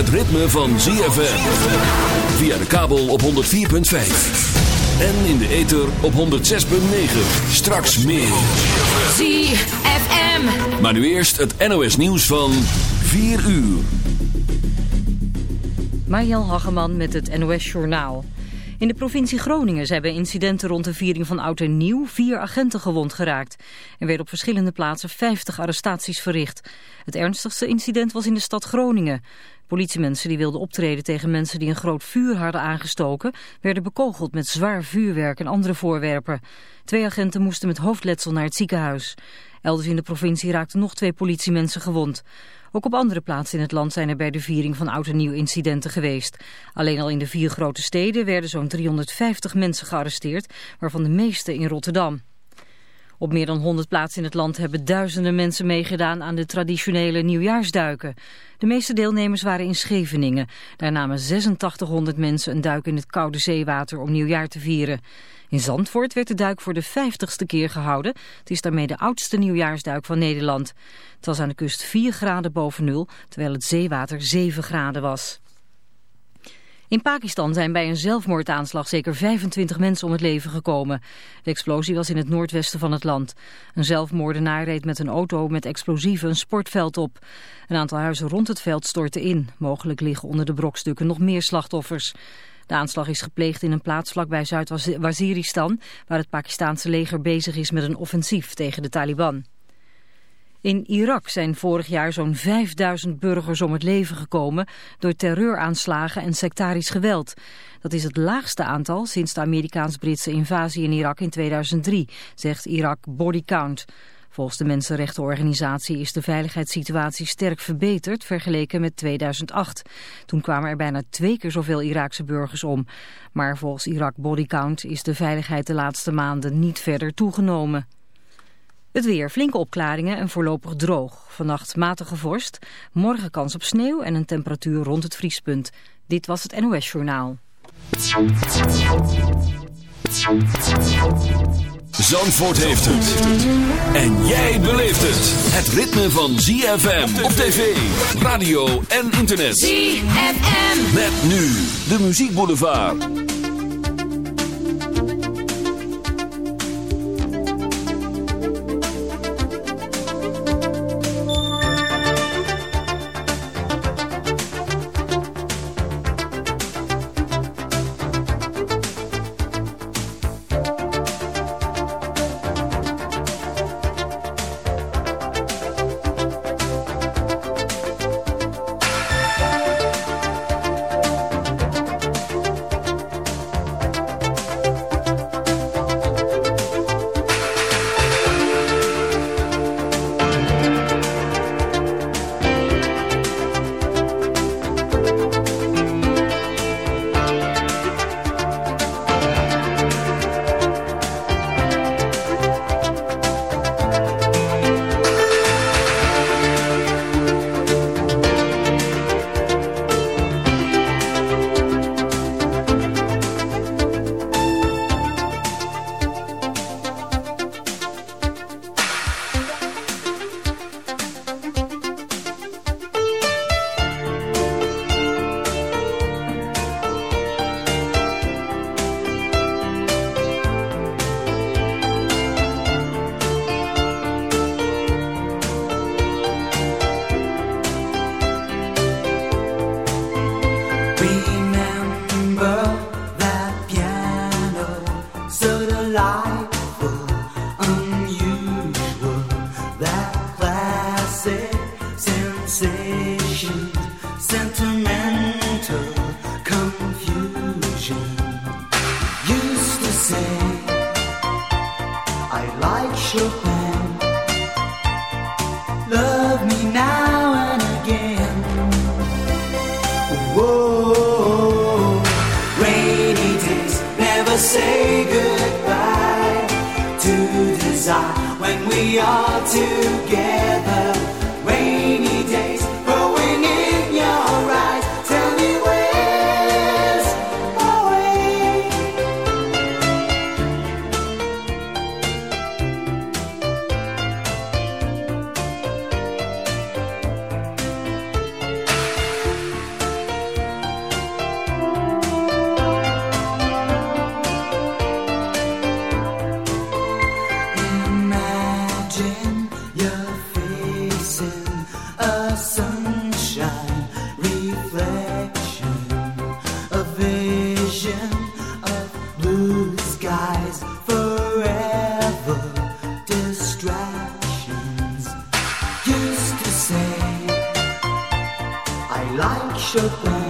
Het ritme van ZFM. Via de kabel op 104.5. En in de ether op 106.9. Straks meer. ZFM. Maar nu eerst het NOS nieuws van 4 uur. Mariel Hageman met het NOS Journaal. In de provincie Groningen zijn bij incidenten rond de viering van Oud en Nieuw vier agenten gewond geraakt. Er werden op verschillende plaatsen 50 arrestaties verricht. Het ernstigste incident was in de stad Groningen. Politiemensen die wilden optreden tegen mensen die een groot vuur hadden aangestoken... werden bekogeld met zwaar vuurwerk en andere voorwerpen. Twee agenten moesten met hoofdletsel naar het ziekenhuis. Elders in de provincie raakten nog twee politiemensen gewond. Ook op andere plaatsen in het land zijn er bij de viering van oud en nieuw incidenten geweest. Alleen al in de vier grote steden werden zo'n 350 mensen gearresteerd, waarvan de meeste in Rotterdam. Op meer dan 100 plaatsen in het land hebben duizenden mensen meegedaan aan de traditionele nieuwjaarsduiken. De meeste deelnemers waren in Scheveningen. Daar namen 8600 mensen een duik in het koude zeewater om nieuwjaar te vieren. In Zandvoort werd de duik voor de vijftigste keer gehouden. Het is daarmee de oudste nieuwjaarsduik van Nederland. Het was aan de kust 4 graden boven nul, terwijl het zeewater 7 graden was. In Pakistan zijn bij een zelfmoordaanslag zeker 25 mensen om het leven gekomen. De explosie was in het noordwesten van het land. Een zelfmoordenaar reed met een auto met explosieven een sportveld op. Een aantal huizen rond het veld stortten in. Mogelijk liggen onder de brokstukken nog meer slachtoffers. De aanslag is gepleegd in een plaats vlakbij Zuid-Waziristan... waar het Pakistaanse leger bezig is met een offensief tegen de Taliban. In Irak zijn vorig jaar zo'n 5000 burgers om het leven gekomen door terreuraanslagen en sectarisch geweld. Dat is het laagste aantal sinds de Amerikaans-Britse invasie in Irak in 2003, zegt Irak Body Count. Volgens de mensenrechtenorganisatie is de veiligheidssituatie sterk verbeterd vergeleken met 2008. Toen kwamen er bijna twee keer zoveel Iraakse burgers om. Maar volgens Irak Body Count is de veiligheid de laatste maanden niet verder toegenomen. Het weer, flinke opklaringen en voorlopig droog. Vannacht matige vorst, morgen kans op sneeuw en een temperatuur rond het vriespunt. Dit was het NOS Journaal. Zandvoort heeft het. En jij beleeft het. Het ritme van ZFM op tv, radio en internet. ZFM. Met nu de muziekboulevard. shook ground.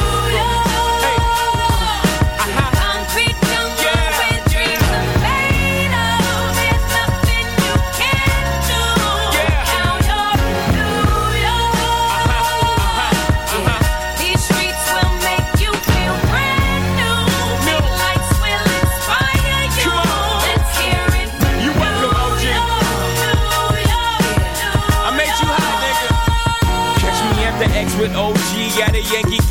Yankee.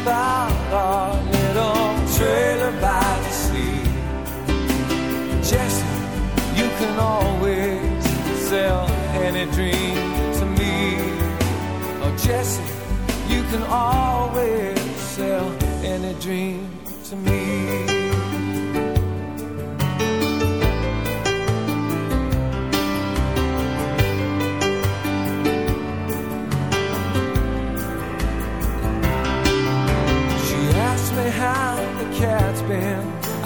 trailer by the sea. Jessie, you can always sell any dream to me. Oh, Jessie, you can always sell any dream to me.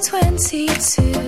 22,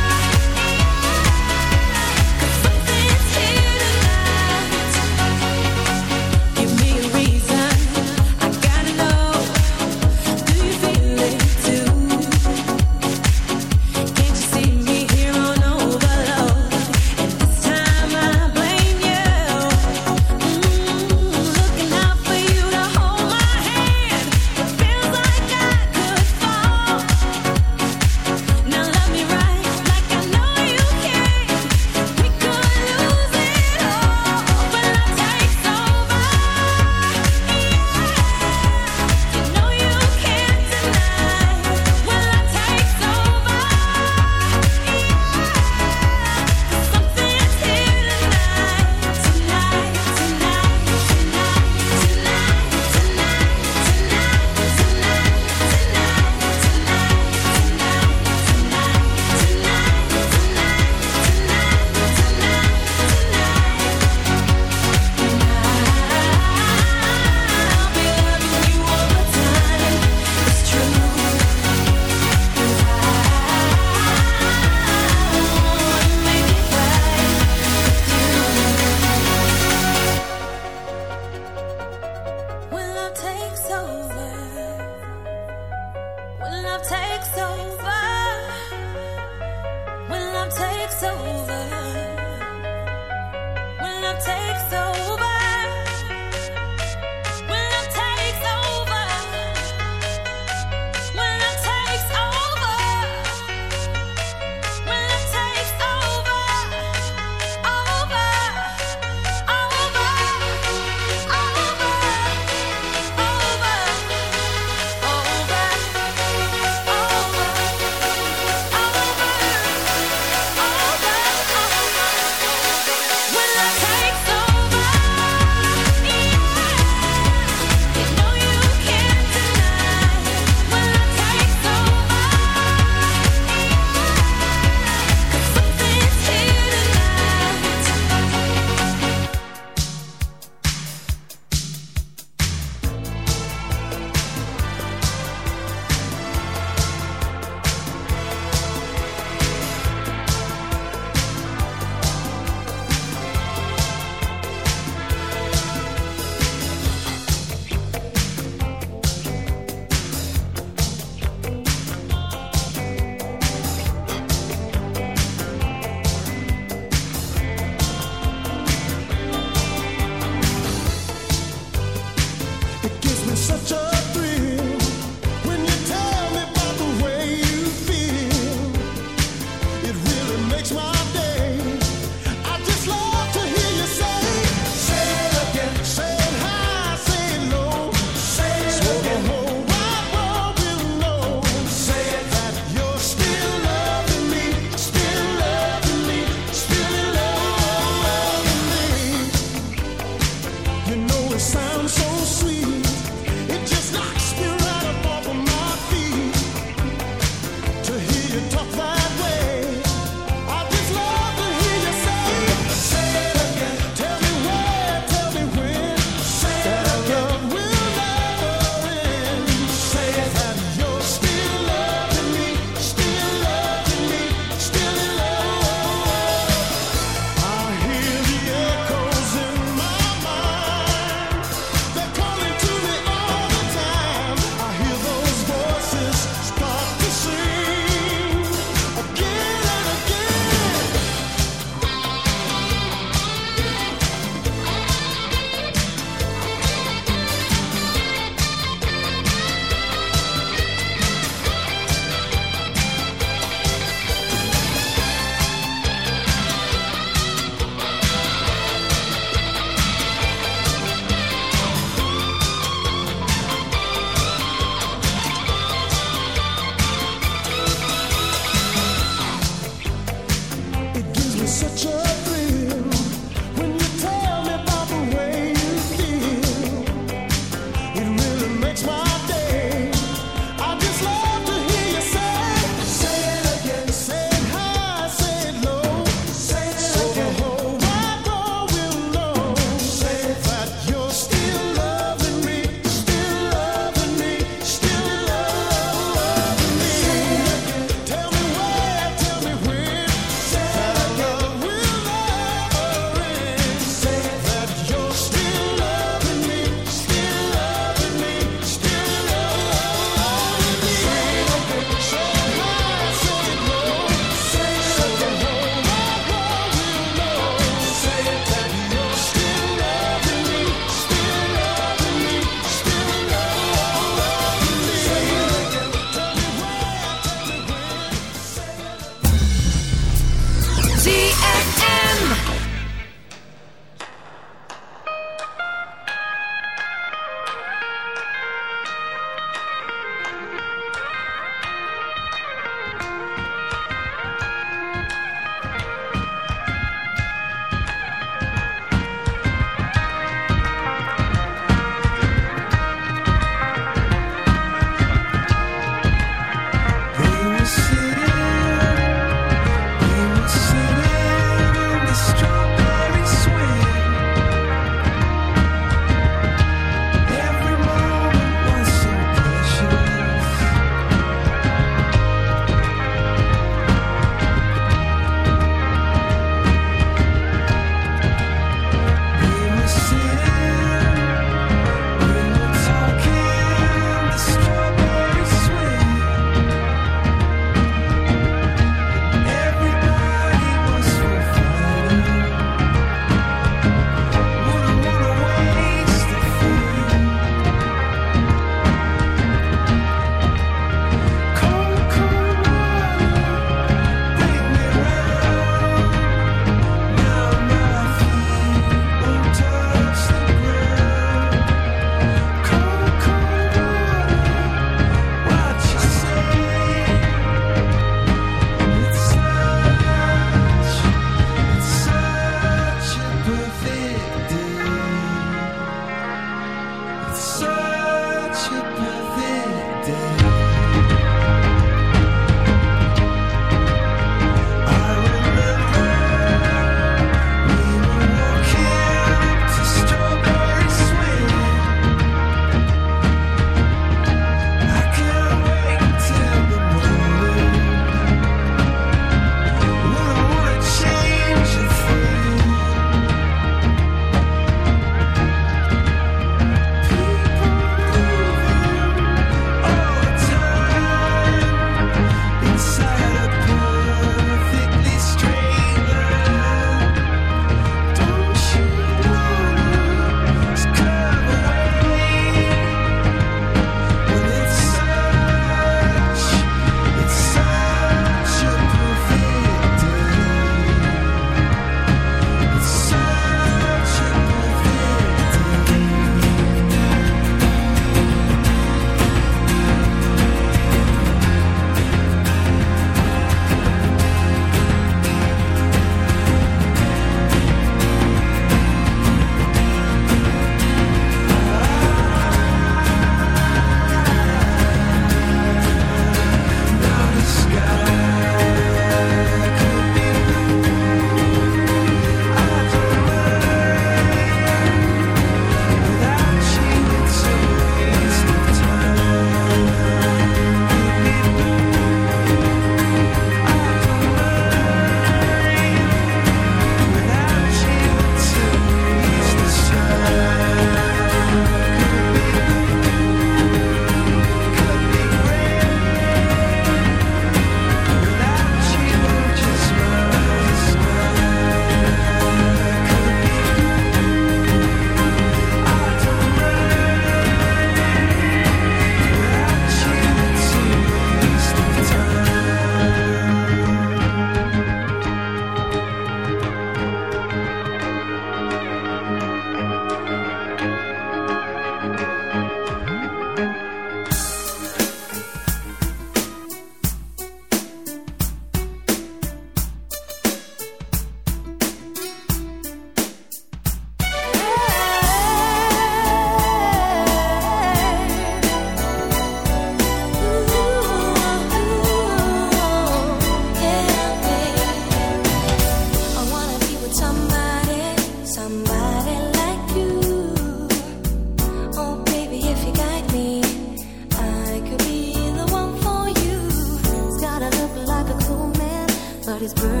whisper